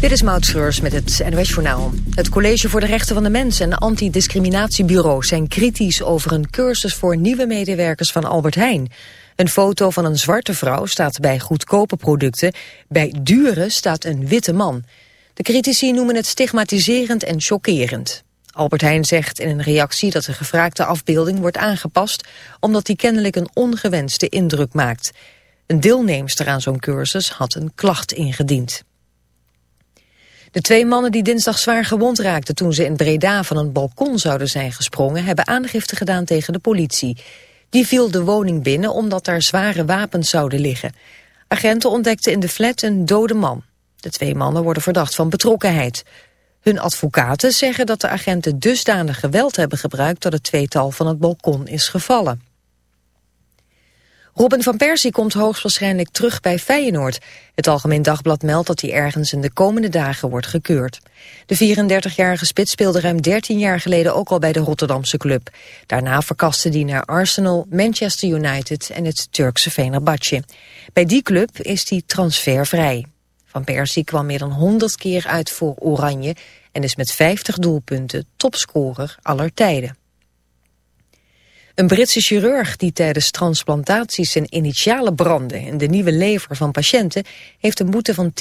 Dit is Maud Schreurs met het NOS Journaal. Het College voor de Rechten van de Mens en Antidiscriminatiebureau... zijn kritisch over een cursus voor nieuwe medewerkers van Albert Heijn. Een foto van een zwarte vrouw staat bij goedkope producten. Bij dure staat een witte man. De critici noemen het stigmatiserend en chockerend. Albert Heijn zegt in een reactie dat de gevraagde afbeelding wordt aangepast... omdat die kennelijk een ongewenste indruk maakt... Een deelnemster aan zo'n cursus had een klacht ingediend. De twee mannen die dinsdag zwaar gewond raakten toen ze in Breda van een balkon zouden zijn gesprongen, hebben aangifte gedaan tegen de politie. Die viel de woning binnen omdat daar zware wapens zouden liggen. Agenten ontdekten in de flat een dode man. De twee mannen worden verdacht van betrokkenheid. Hun advocaten zeggen dat de agenten dusdanig geweld hebben gebruikt dat het tweetal van het balkon is gevallen. Robin van Persie komt hoogstwaarschijnlijk terug bij Feyenoord. Het Algemeen Dagblad meldt dat hij ergens in de komende dagen wordt gekeurd. De 34-jarige spits speelde ruim 13 jaar geleden ook al bij de Rotterdamse club. Daarna verkaste hij naar Arsenal, Manchester United en het Turkse Fenerbahce. Bij die club is hij transfervrij. Van Persie kwam meer dan 100 keer uit voor Oranje en is met 50 doelpunten topscorer aller tijden. Een Britse chirurg die tijdens transplantaties zijn initiale branden in de nieuwe lever van patiënten heeft een boete van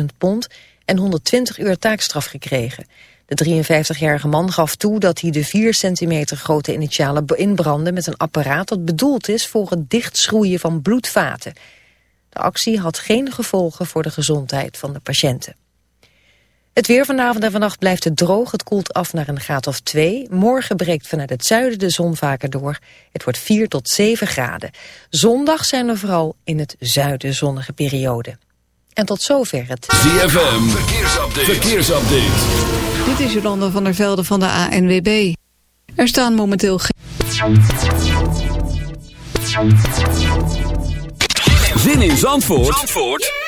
10.000 pond en 120 uur taakstraf gekregen. De 53-jarige man gaf toe dat hij de 4 centimeter grote initialen inbrandde met een apparaat dat bedoeld is voor het dichtschroeien van bloedvaten. De actie had geen gevolgen voor de gezondheid van de patiënten. Het weer vanavond en vannacht blijft het droog. Het koelt af naar een graad of 2. Morgen breekt vanuit het zuiden de zon vaker door. Het wordt 4 tot 7 graden. Zondag zijn er vooral in het zuiden zonnige periode. En tot zover het... ZFM, verkeersupdate. verkeersupdate. Dit is Jolanda van der Velde van de ANWB. Er staan momenteel geen... Zin in Zandvoort, Zandvoort?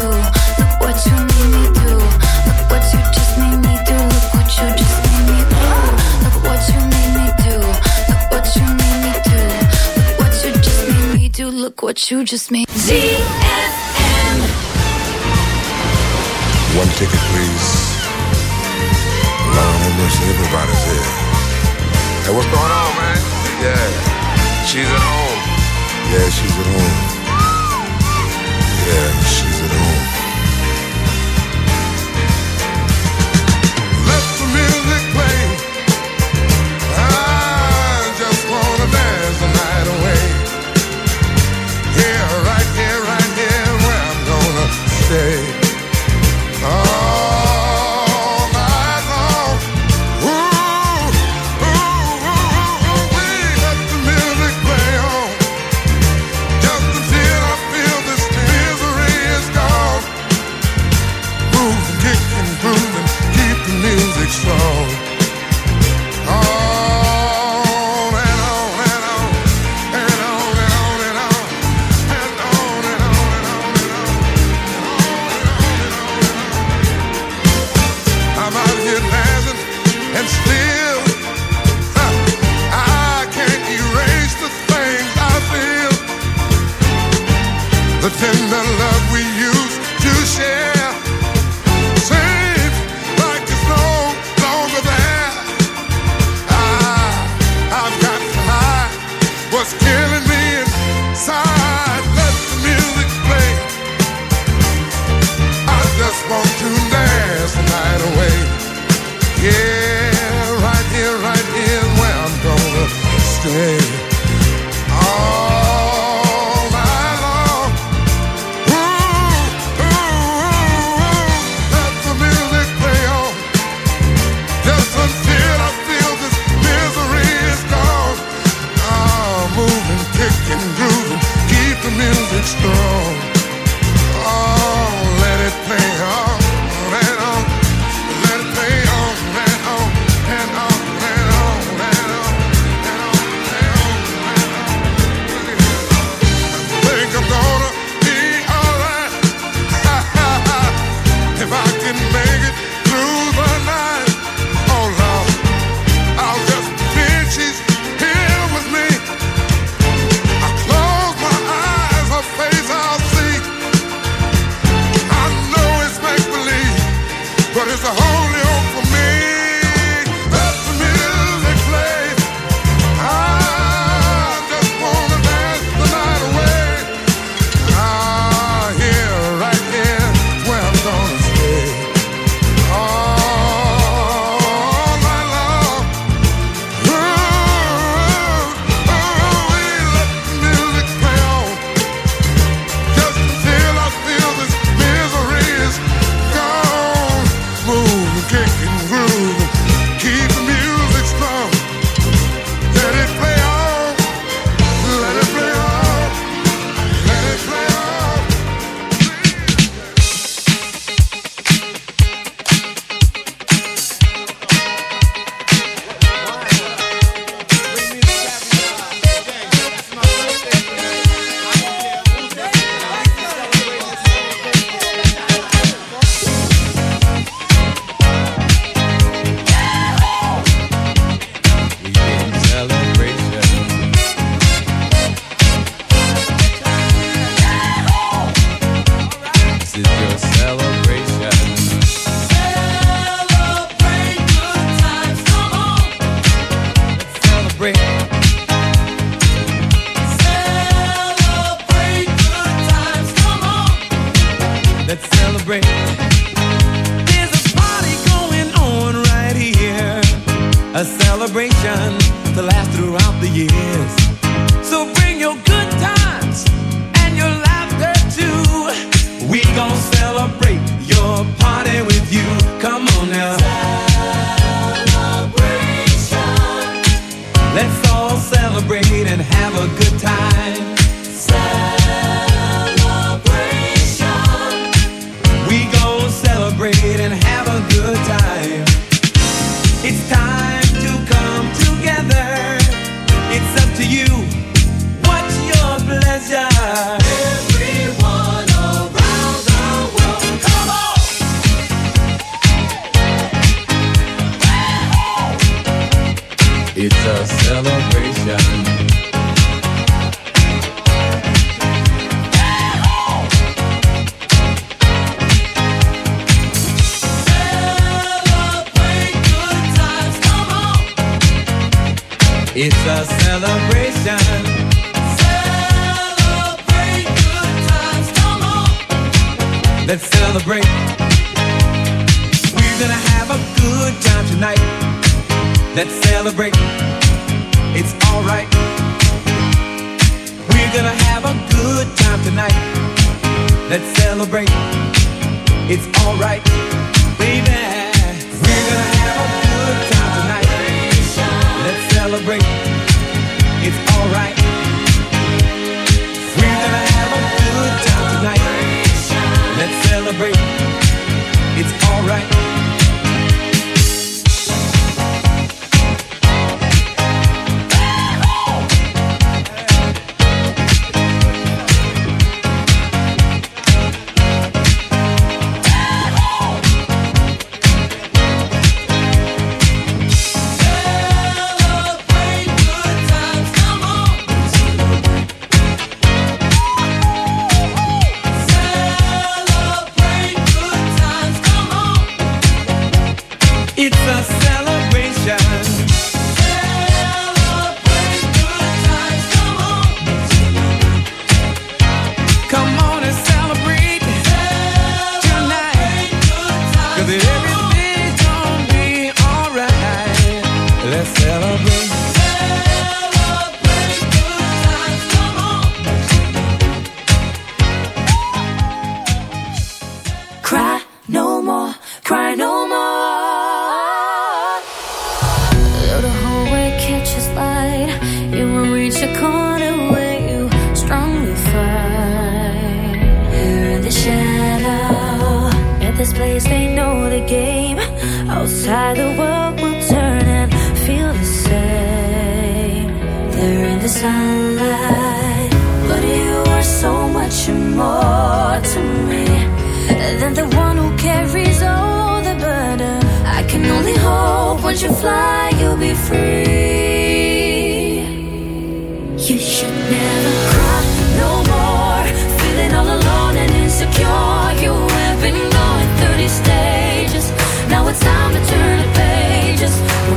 what you just made. ZFM. One ticket, please. Long have mercy, everybody's here. Hey, what's going on, man? Yeah, she's at home. Yeah, she's at home. Yeah, she's at home. strong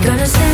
Gonna stay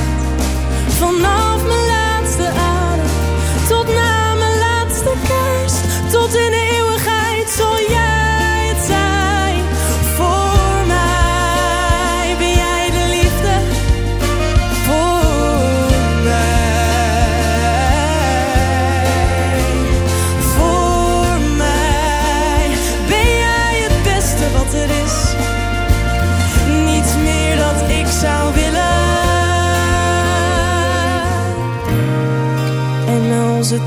know.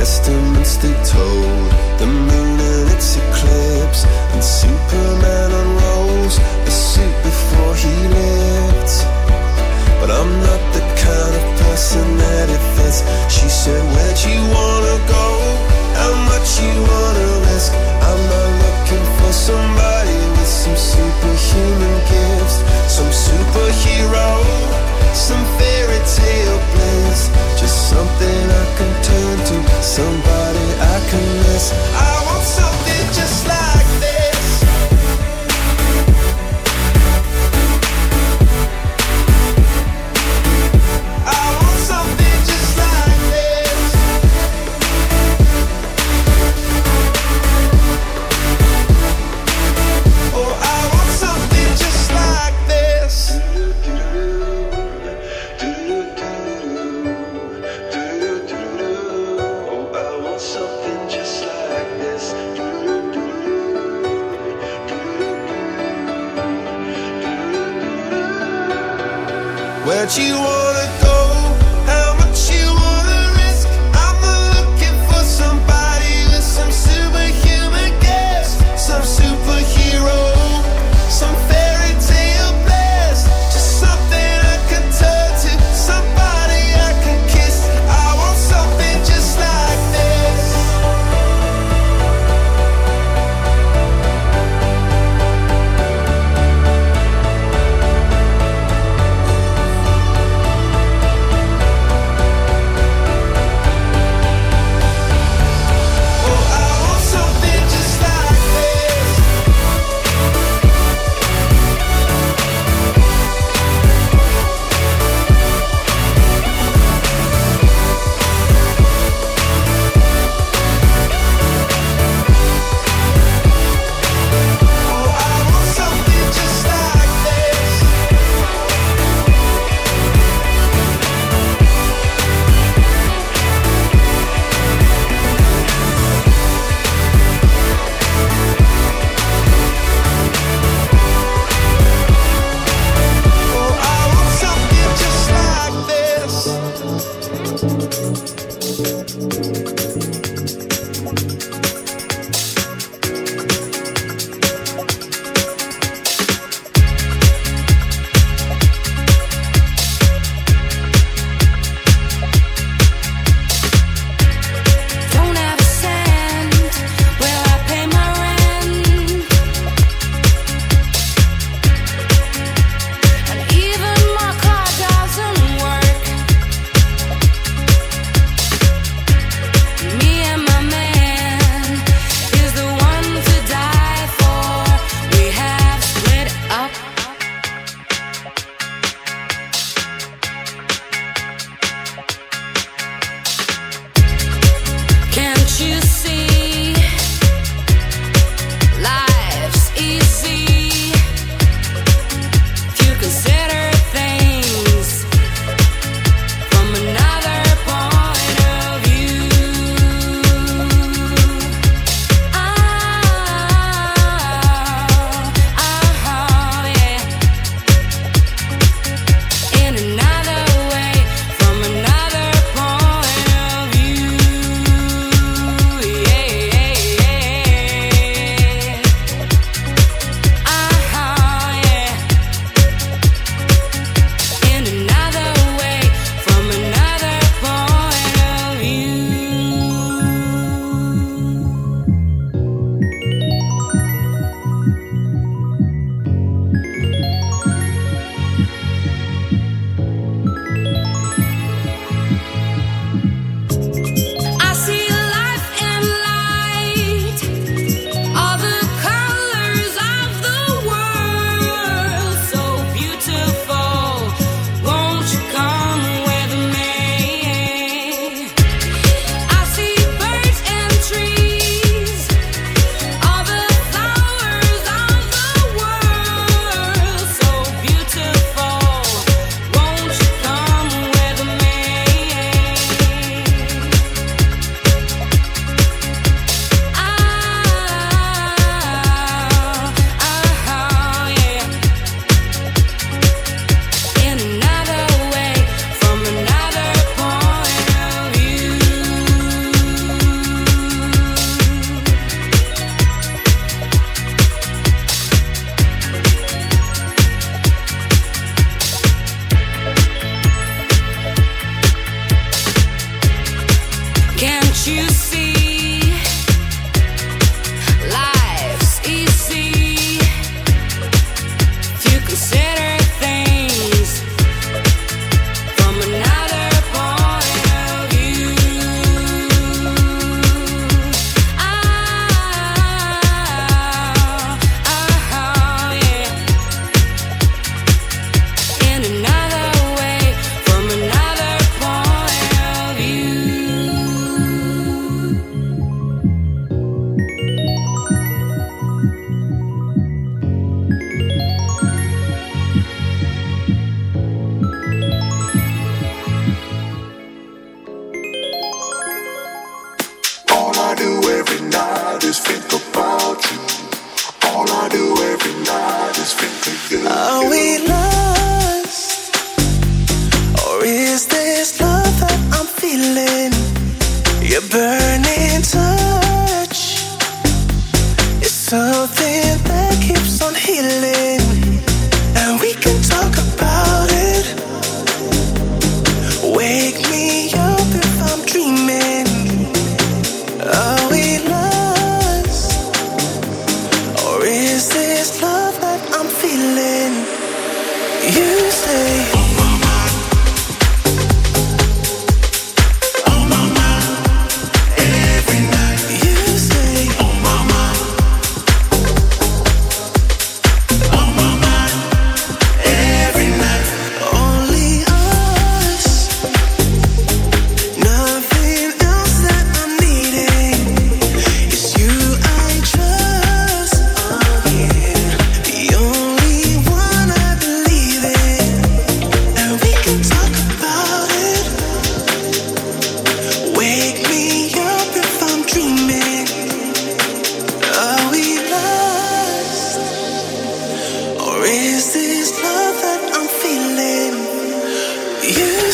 testaments they told, the moon and its eclipse.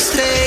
estrellas.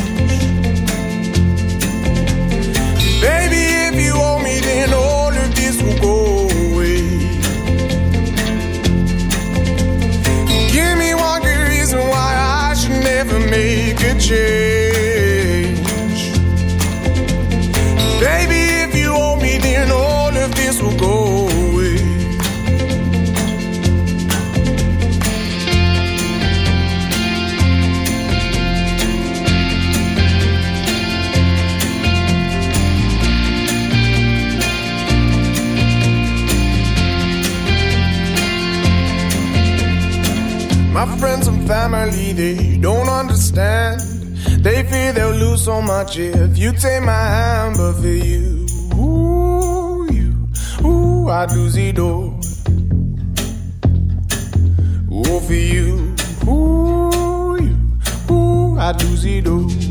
So much if you take my hand, but for you, ooh, you, ooh, I'd lose it all. Ooh, for you, ooh, you, ooh, I'd lose it all.